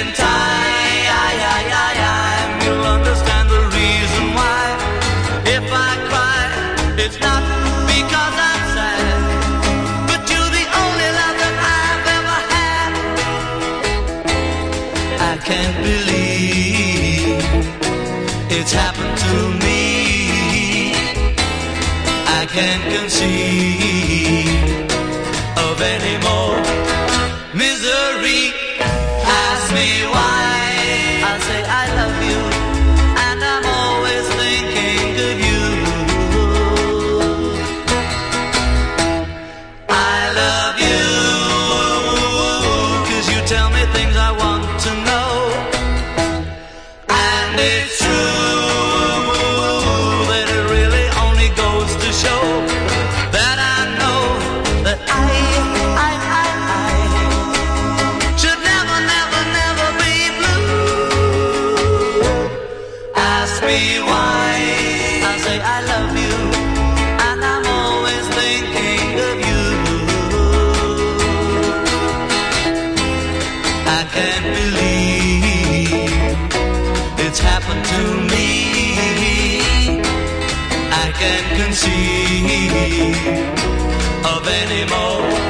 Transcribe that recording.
in time, you'll understand the reason why. If I cry, it's not because I'm sad, but you're the only love that I've ever had. I can't believe it's happened to me. I can't conceive of any more Me. I say I love you, and I'm always thinking of you. I can't believe it's happened to me. I can't conceive of any more